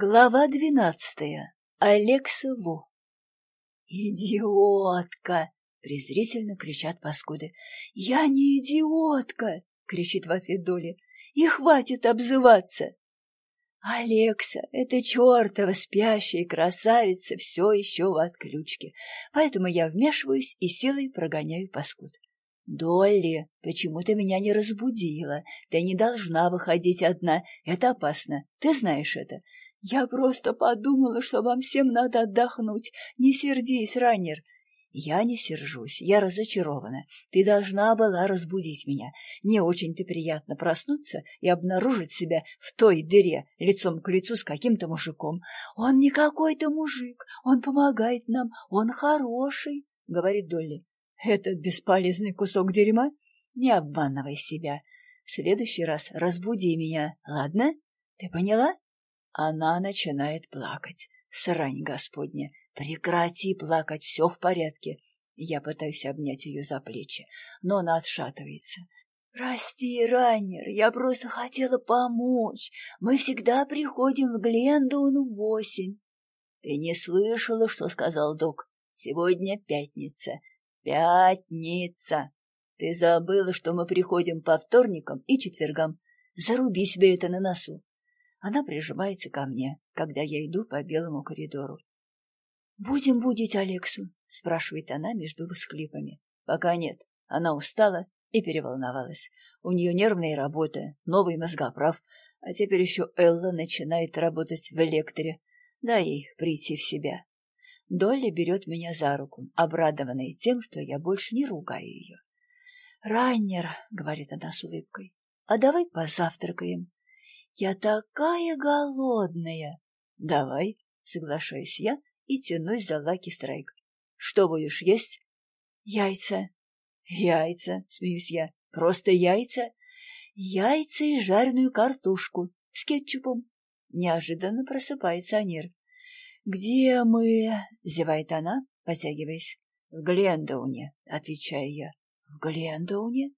Глава двенадцатая. Алекса Ву. «Идиотка!» — презрительно кричат паскуды. «Я не идиотка!» — кричит в ответ Доли. «И хватит обзываться!» Алекса, эта чертова спящая красавица, все еще в отключке, поэтому я вмешиваюсь и силой прогоняю паскуд. «Долли, почему ты меня не разбудила? Ты не должна выходить одна. Это опасно. Ты знаешь это. Я просто подумала, что вам всем надо отдохнуть. Не сердись, раннер. Я не сержусь, я разочарована. Ты должна была разбудить меня. Не очень-то приятно проснуться и обнаружить себя в той дыре, лицом к лицу с каким-то мужиком. Он не какой-то мужик, он помогает нам, он хороший, — говорит Долли. Этот бесполезный кусок дерьма? Не обманывай себя. В следующий раз разбуди меня, ладно? Ты поняла? Она начинает плакать. Срань господня! Прекрати плакать, все в порядке. Я пытаюсь обнять ее за плечи, но она отшатывается. «Прости, Раннер, я просто хотела помочь. Мы всегда приходим в Глендоун в восемь». «Ты не слышала, что сказал док? Сегодня пятница. Пятница! Ты забыла, что мы приходим по вторникам и четвергам. Заруби себе это на носу. Она прижимается ко мне, когда я иду по белому коридору. «Будем будить Алексу?» — спрашивает она между всхлипами. «Пока нет. Она устала и переволновалась. У нее нервная работа, новый мозгоправ, а теперь еще Элла начинает работать в электре. Дай ей прийти в себя». Долли берет меня за руку, обрадованная тем, что я больше не ругаю ее. «Раннер», — говорит она с улыбкой, — «а давай позавтракаем. Я такая голодная. Давай, соглашаюсь я и тянусь за Лаки Страйк. Что будешь есть? Яйца. Яйца, смеюсь я. Просто яйца? Яйца и жареную картошку с кетчупом. Неожиданно просыпается Анир. «Где мы?» — зевает она, потягиваясь. «В Глендауне», — отвечаю я. «В Глендауне?»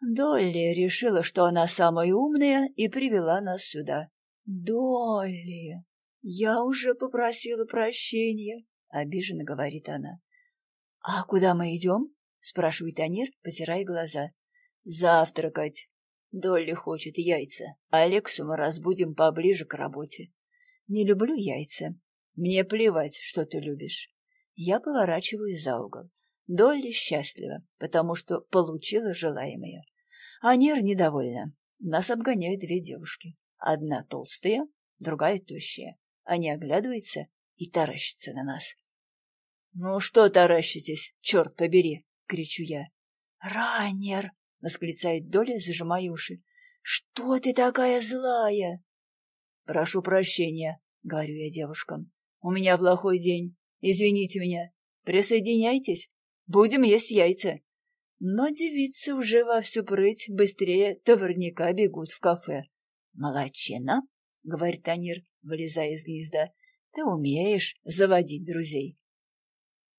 Долли решила, что она самая умная, и привела нас сюда. Долли, я уже попросила прощения, обиженно говорит она. А куда мы идем? спрашивает Анир, потирая глаза. Завтракать. Долли хочет яйца. Алексу мы разбудим поближе к работе. Не люблю яйца. Мне плевать, что ты любишь. Я поворачиваю за угол. Долли счастлива, потому что получила желаемое. Анир недовольна. Нас обгоняют две девушки. Одна толстая, другая тощая. Они оглядываются и таращатся на нас. — Ну что таращитесь, черт побери! — кричу я. — Раннер! — восклицает Доля, зажимая уши. — Что ты такая злая? — Прошу прощения, — говорю я девушкам. — У меня плохой день. Извините меня. Присоединяйтесь. Будем есть яйца. Но девицы уже во всю прыть быстрее товарняка бегут в кафе. «Молодчина», — говорит Танир, вылезая из гнезда, — «ты умеешь заводить друзей».